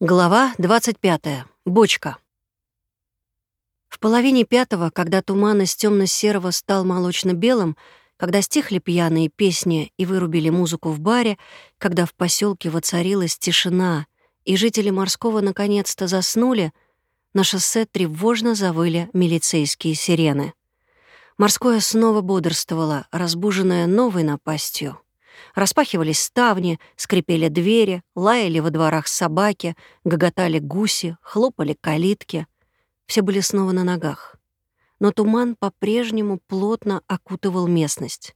Глава 25. Бочка. В половине пятого, когда туман из темно серого стал молочно-белым, когда стихли пьяные песни и вырубили музыку в баре, когда в поселке воцарилась тишина, и жители морского наконец-то заснули, на шоссе тревожно завыли милицейские сирены. Морское снова бодрствовало, разбуженное новой напастью — Распахивались ставни, скрипели двери, лаяли во дворах собаки, гоготали гуси, хлопали калитки. Все были снова на ногах. Но туман по-прежнему плотно окутывал местность.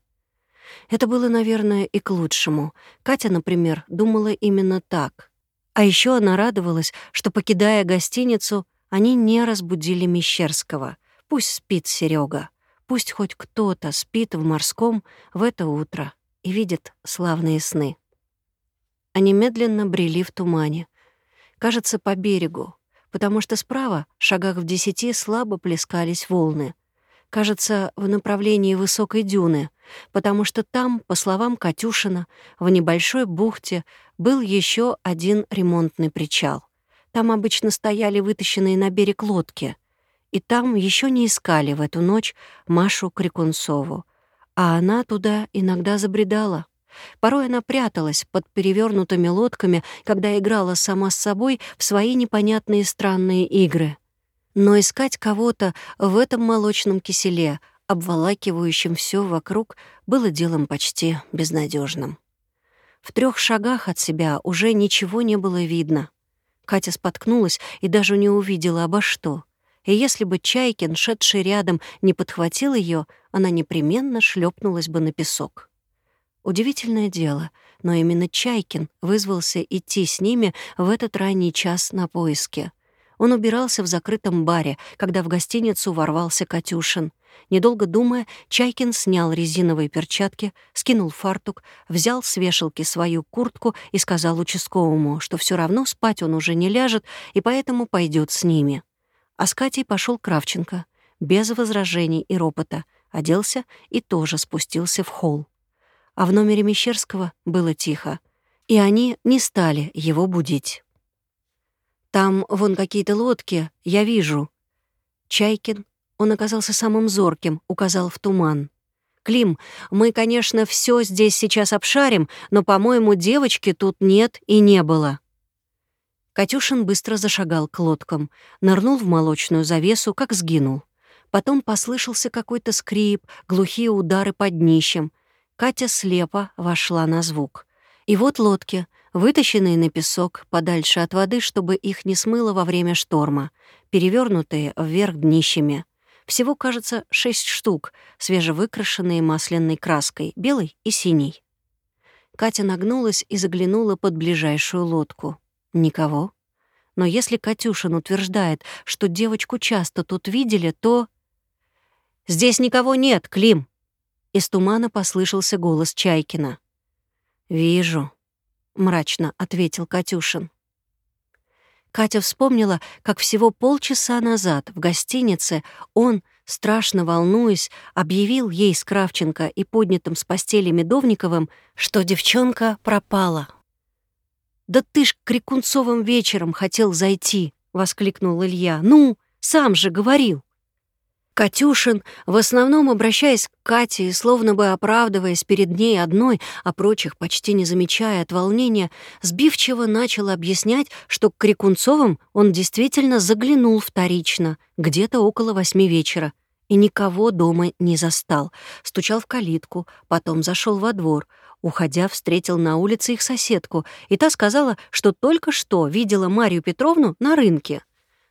Это было, наверное, и к лучшему. Катя, например, думала именно так. А еще она радовалась, что, покидая гостиницу, они не разбудили Мещерского. Пусть спит Серега, Пусть хоть кто-то спит в морском в это утро и видит славные сны. Они медленно брели в тумане. Кажется, по берегу, потому что справа, шагах в десяти, слабо плескались волны. Кажется, в направлении высокой дюны, потому что там, по словам Катюшина, в небольшой бухте был еще один ремонтный причал. Там обычно стояли вытащенные на берег лодки. И там еще не искали в эту ночь Машу Крикунцову — а она туда иногда забредала. Порой она пряталась под перевернутыми лодками, когда играла сама с собой в свои непонятные странные игры. Но искать кого-то в этом молочном киселе, обволакивающем все вокруг, было делом почти безнадежным. В трех шагах от себя уже ничего не было видно. Катя споткнулась и даже не увидела обо что — и если бы Чайкин, шедший рядом, не подхватил ее, она непременно шлепнулась бы на песок. Удивительное дело, но именно Чайкин вызвался идти с ними в этот ранний час на поиски. Он убирался в закрытом баре, когда в гостиницу ворвался Катюшин. Недолго думая, Чайкин снял резиновые перчатки, скинул фартук, взял с вешалки свою куртку и сказал участковому, что все равно спать он уже не ляжет и поэтому пойдет с ними. А с Катей пошел Кравченко, без возражений и ропота, оделся и тоже спустился в холл. А в номере Мещерского было тихо, и они не стали его будить. «Там вон какие-то лодки, я вижу». Чайкин, он оказался самым зорким, указал в туман. «Клим, мы, конечно, все здесь сейчас обшарим, но, по-моему, девочки тут нет и не было». Катюшин быстро зашагал к лодкам, нырнул в молочную завесу, как сгинул. Потом послышался какой-то скрип, глухие удары под днищем. Катя слепо вошла на звук. И вот лодки, вытащенные на песок подальше от воды, чтобы их не смыло во время шторма, перевернутые вверх днищами. Всего, кажется, шесть штук, свежевыкрашенные масляной краской, белой и синей. Катя нагнулась и заглянула под ближайшую лодку. Никого. Но если Катюшин утверждает, что девочку часто тут видели, то... «Здесь никого нет, Клим!» Из тумана послышался голос Чайкина. «Вижу», — мрачно ответил Катюшин. Катя вспомнила, как всего полчаса назад в гостинице он, страшно волнуясь, объявил ей с Кравченко и поднятым с постели Медовниковым, что девчонка пропала. «Да ты ж Крикунцовым вечером хотел зайти!» — воскликнул Илья. «Ну, сам же говорил!» Катюшин, в основном обращаясь к Кате и словно бы оправдываясь перед ней одной, а прочих почти не замечая от волнения, сбивчиво начал объяснять, что к Крикунцовым он действительно заглянул вторично, где-то около восьми вечера, и никого дома не застал. Стучал в калитку, потом зашел во двор — Уходя, встретил на улице их соседку, и та сказала, что только что видела Марию Петровну на рынке.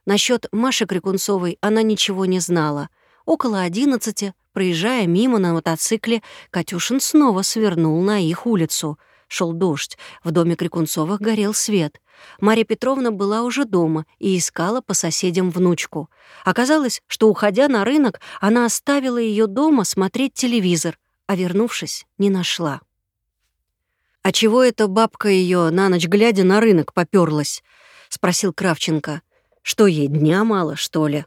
Насчет Маши Крикунцовой она ничего не знала. Около одиннадцати, проезжая мимо на мотоцикле, Катюшин снова свернул на их улицу. Шел дождь, в доме Крикунцовых горел свет. Мария Петровна была уже дома и искала по соседям внучку. Оказалось, что, уходя на рынок, она оставила ее дома смотреть телевизор, а вернувшись, не нашла. «А чего эта бабка ее на ночь глядя на рынок попёрлась?» — спросил Кравченко. «Что ей, дня мало, что ли?»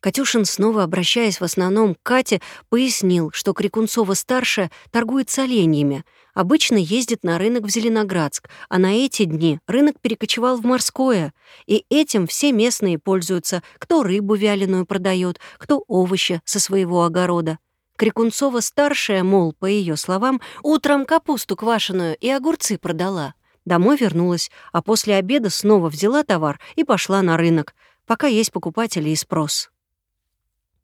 Катюшин, снова обращаясь в основном к Кате, пояснил, что Крикунцова-старшая торгует соленьями, Обычно ездит на рынок в Зеленоградск, а на эти дни рынок перекочевал в морское, и этим все местные пользуются, кто рыбу вяленую продает, кто овощи со своего огорода. Крикунцова-старшая, мол, по ее словам, утром капусту квашеную и огурцы продала. Домой вернулась, а после обеда снова взяла товар и пошла на рынок, пока есть покупатели и спрос.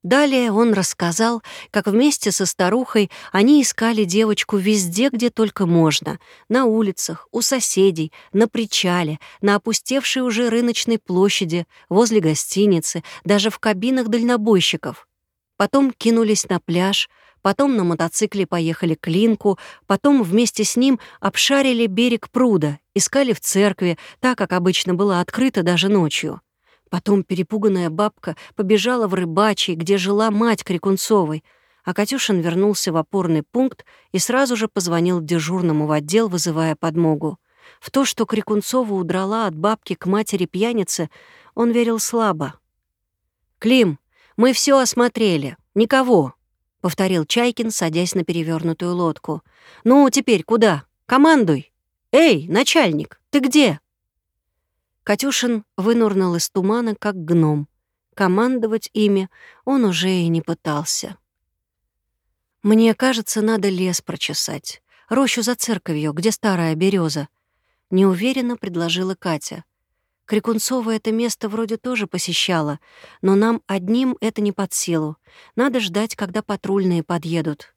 Далее он рассказал, как вместе со старухой они искали девочку везде, где только можно. На улицах, у соседей, на причале, на опустевшей уже рыночной площади, возле гостиницы, даже в кабинах дальнобойщиков. Потом кинулись на пляж, потом на мотоцикле поехали к Линку, потом вместе с ним обшарили берег пруда, искали в церкви, так как обычно было открыто даже ночью. Потом перепуганная бабка побежала в рыбачий, где жила мать Крикунцовой, а Катюшин вернулся в опорный пункт и сразу же позвонил дежурному в отдел, вызывая подмогу. В то, что Крикунцова удрала от бабки к матери-пьянице, он верил слабо. «Клим, мы все осмотрели. Никого», — повторил Чайкин, садясь на перевернутую лодку. «Ну, теперь куда? Командуй! Эй, начальник, ты где?» Катюшин вынурнул из тумана, как гном. Командовать ими он уже и не пытался. «Мне кажется, надо лес прочесать. Рощу за церковью, где старая береза. неуверенно предложила Катя. Крикунцова это место вроде тоже посещала, но нам одним это не под силу. Надо ждать, когда патрульные подъедут.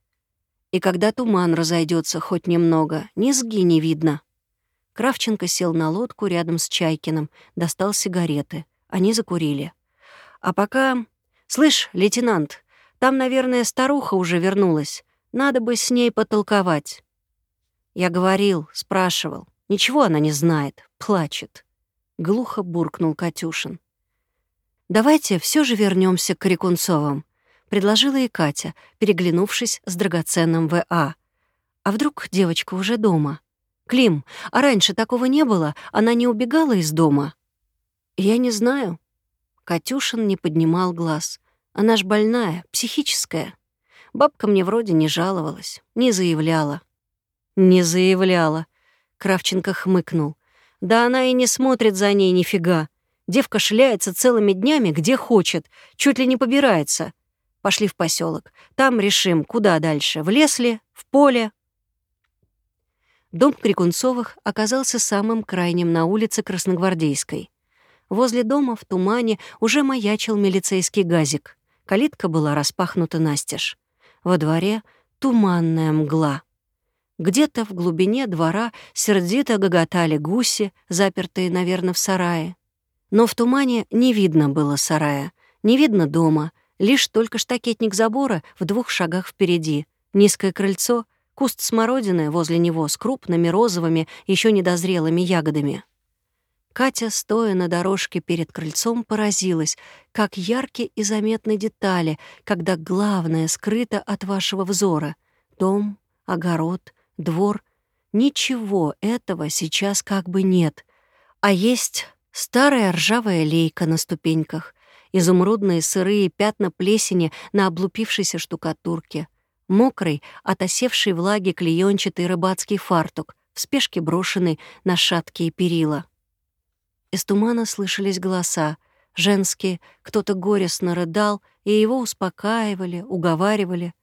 И когда туман разойдется хоть немного, низги не видно. Кравченко сел на лодку рядом с Чайкиным, достал сигареты. Они закурили. А пока... «Слышь, лейтенант, там, наверное, старуха уже вернулась. Надо бы с ней потолковать». Я говорил, спрашивал. Ничего она не знает, плачет. Глухо буркнул Катюшин. «Давайте все же вернемся к Рекунцовым», — предложила и Катя, переглянувшись с драгоценным ВА. «А вдруг девочка уже дома?» «Клим, а раньше такого не было? Она не убегала из дома?» «Я не знаю». Катюшин не поднимал глаз. «Она ж больная, психическая. Бабка мне вроде не жаловалась, не заявляла». «Не заявляла», — Кравченко хмыкнул. «Да она и не смотрит за ней нифига. Девка шляется целыми днями, где хочет, чуть ли не побирается. Пошли в поселок. Там решим, куда дальше, в лес ли, в поле, Дом Крикунцовых оказался самым крайним на улице Красногвардейской. Возле дома в тумане уже маячил милицейский газик. Калитка была распахнута настежь. Во дворе туманная мгла. Где-то в глубине двора сердито гоготали гуси, запертые, наверное, в сарае. Но в тумане не видно было сарая, не видно дома, лишь только штакетник забора в двух шагах впереди, низкое крыльцо — куст смородины возле него с крупными розовыми, еще недозрелыми ягодами. Катя, стоя на дорожке перед крыльцом, поразилась, как яркие и заметны детали, когда главное скрыто от вашего взора. Дом, огород, двор. Ничего этого сейчас как бы нет. А есть старая ржавая лейка на ступеньках, изумрудные сырые пятна плесени на облупившейся штукатурке, мокрый, от осевшей влаги клеёнчатый рыбацкий фартук, в спешке брошенный на шаткие перила. Из тумана слышались голоса, женские, кто-то горестно рыдал, и его успокаивали, уговаривали.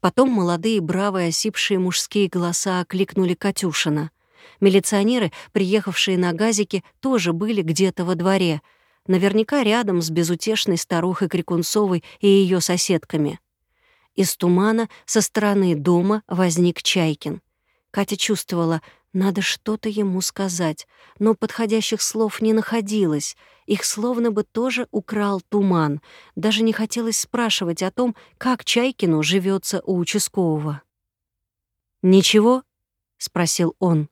Потом молодые, бравые, осипшие мужские голоса окликнули Катюшина. Милиционеры, приехавшие на газике, тоже были где-то во дворе, наверняка рядом с безутешной старухой Крикунцовой и ее соседками. Из тумана со стороны дома возник Чайкин. Катя чувствовала, надо что-то ему сказать, но подходящих слов не находилось. Их словно бы тоже украл туман. Даже не хотелось спрашивать о том, как Чайкину живется у участкового. «Ничего?» — спросил он.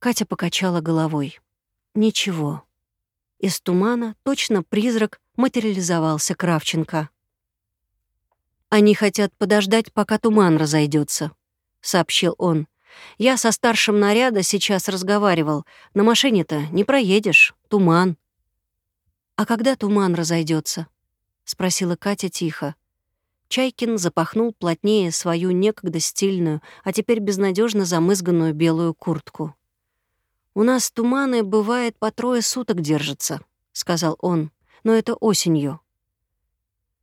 Катя покачала головой. «Ничего». Из тумана точно призрак материализовался Кравченко. «Они хотят подождать, пока туман разойдется, сообщил он. «Я со старшим наряда сейчас разговаривал. На машине-то не проедешь, туман». «А когда туман разойдется? спросила Катя тихо. Чайкин запахнул плотнее свою некогда стильную, а теперь безнадежно замызганную белую куртку. «У нас туманы, бывает, по трое суток держатся», — сказал он, — «но это осенью».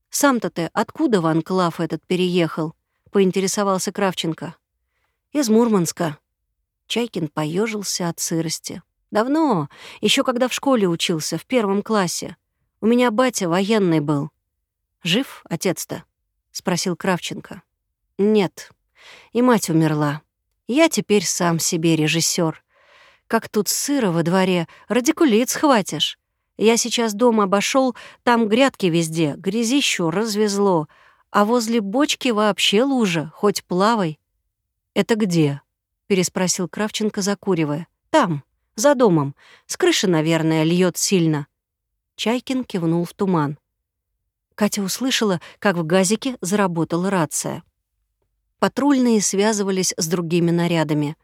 «Сам-то ты откуда в анклав этот переехал?» — поинтересовался Кравченко. «Из Мурманска». Чайкин поежился от сырости. «Давно, еще когда в школе учился, в первом классе. У меня батя военный был». «Жив отец-то?» — спросил Кравченко. «Нет, и мать умерла. Я теперь сам себе режиссер. Как тут сыро во дворе, радикулит схватишь. Я сейчас дом обошел, там грядки везде, грязищу развезло, а возле бочки вообще лужа, хоть плавай. «Это где?» — переспросил Кравченко, закуривая. «Там, за домом. С крыши, наверное, льет сильно». Чайкин кивнул в туман. Катя услышала, как в газике заработала рация. Патрульные связывались с другими нарядами.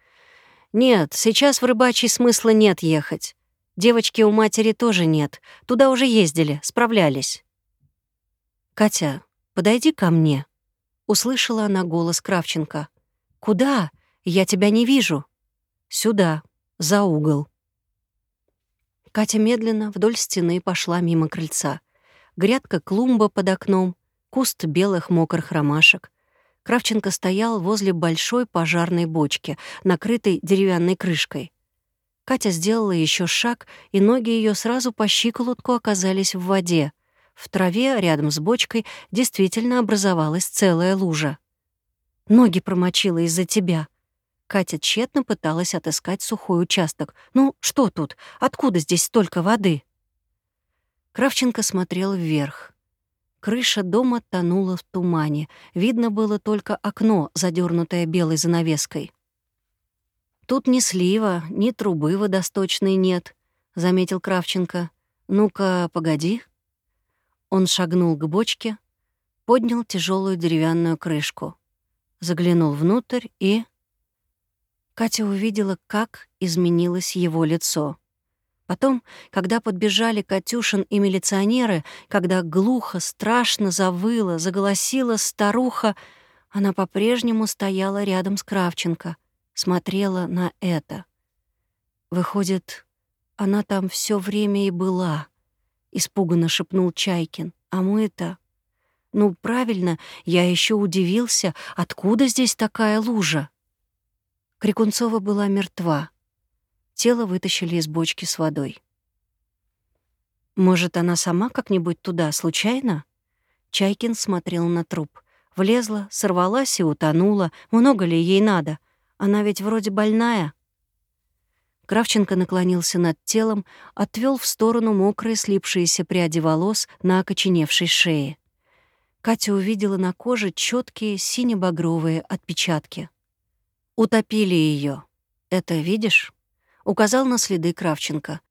«Нет, сейчас в рыбачий смысла нет ехать. Девочки у матери тоже нет. Туда уже ездили, справлялись». «Катя, подойди ко мне», — услышала она голос Кравченко. «Куда? Я тебя не вижу». «Сюда, за угол». Катя медленно вдоль стены пошла мимо крыльца. Грядка клумба под окном, куст белых мокрых ромашек. Кравченко стоял возле большой пожарной бочки, накрытой деревянной крышкой. Катя сделала еще шаг, и ноги ее сразу по щиколотку оказались в воде. В траве рядом с бочкой действительно образовалась целая лужа. Ноги промочила из-за тебя». Катя тщетно пыталась отыскать сухой участок. «Ну, что тут? Откуда здесь столько воды?» Кравченко смотрел вверх. Крыша дома тонула в тумане. Видно было только окно, задернутое белой занавеской. «Тут ни слива, ни трубы водосточной нет», — заметил Кравченко. «Ну-ка, погоди». Он шагнул к бочке, поднял тяжелую деревянную крышку заглянул внутрь и... Катя увидела, как изменилось его лицо. Потом, когда подбежали Катюшин и милиционеры, когда глухо, страшно завыла, заголосила старуха, она по-прежнему стояла рядом с Кравченко, смотрела на это. Выходит, она там все время и была, испуганно шепнул Чайкин. А мы-то... Ну, правильно, я еще удивился, откуда здесь такая лужа? Крикунцова была мертва. Тело вытащили из бочки с водой. Может, она сама как-нибудь туда, случайно? Чайкин смотрел на труп. Влезла, сорвалась и утонула. Много ли ей надо? Она ведь вроде больная. Кравченко наклонился над телом, отвел в сторону мокрые слипшиеся пряди волос на окоченевшей шее. Катя увидела на коже четкие сине-багровые отпечатки. «Утопили ее. Это видишь?» — указал на следы Кравченко.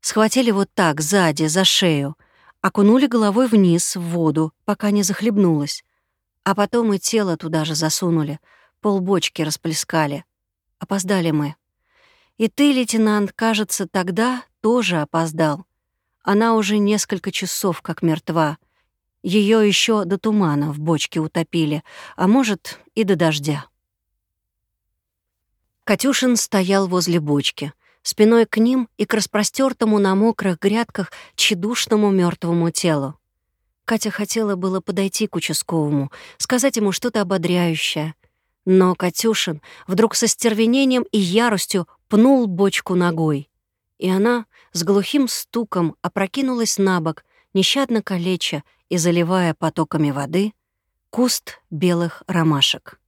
Схватили вот так, сзади, за шею, окунули головой вниз, в воду, пока не захлебнулась. А потом и тело туда же засунули, полбочки расплескали. Опоздали мы. И ты, лейтенант, кажется, тогда тоже опоздал. Она уже несколько часов как мертва — ее еще до тумана в бочке утопили, а может, и до дождя. Катюшин стоял возле бочки, спиной к ним и к распростертому на мокрых грядках тщедушному мертвому телу. Катя хотела было подойти к участковому, сказать ему что-то ободряющее. Но Катюшин вдруг со стервенением и яростью пнул бочку ногой. И она с глухим стуком опрокинулась на бок, нещадно калеча и заливая потоками воды куст белых ромашек.